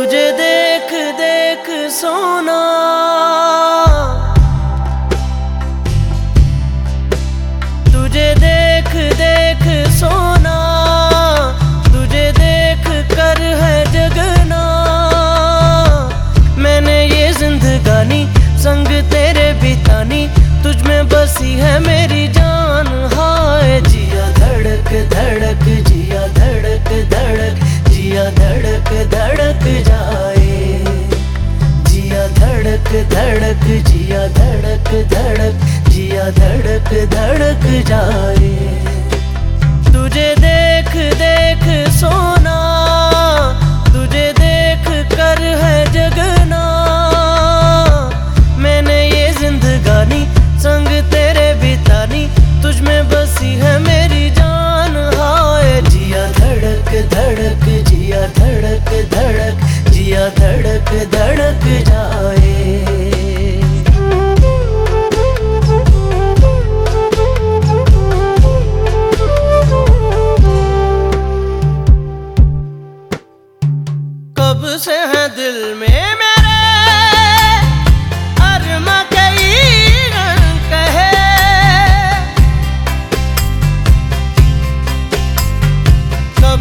تجھے دیکھ دیکھ سونا۔ تجھے دیکھ دیکھ سونا۔ تجھے دیکھ کر ہے جگنا۔ میں نے یہ زندگانی سنگ تیرے بتانی تجھ میں بسی ہے میرے دھڑک دھڑک جیا دھڑک دھڑک جیا دھڑک دھڑک جائے تجھے دیکھ دیکھ سو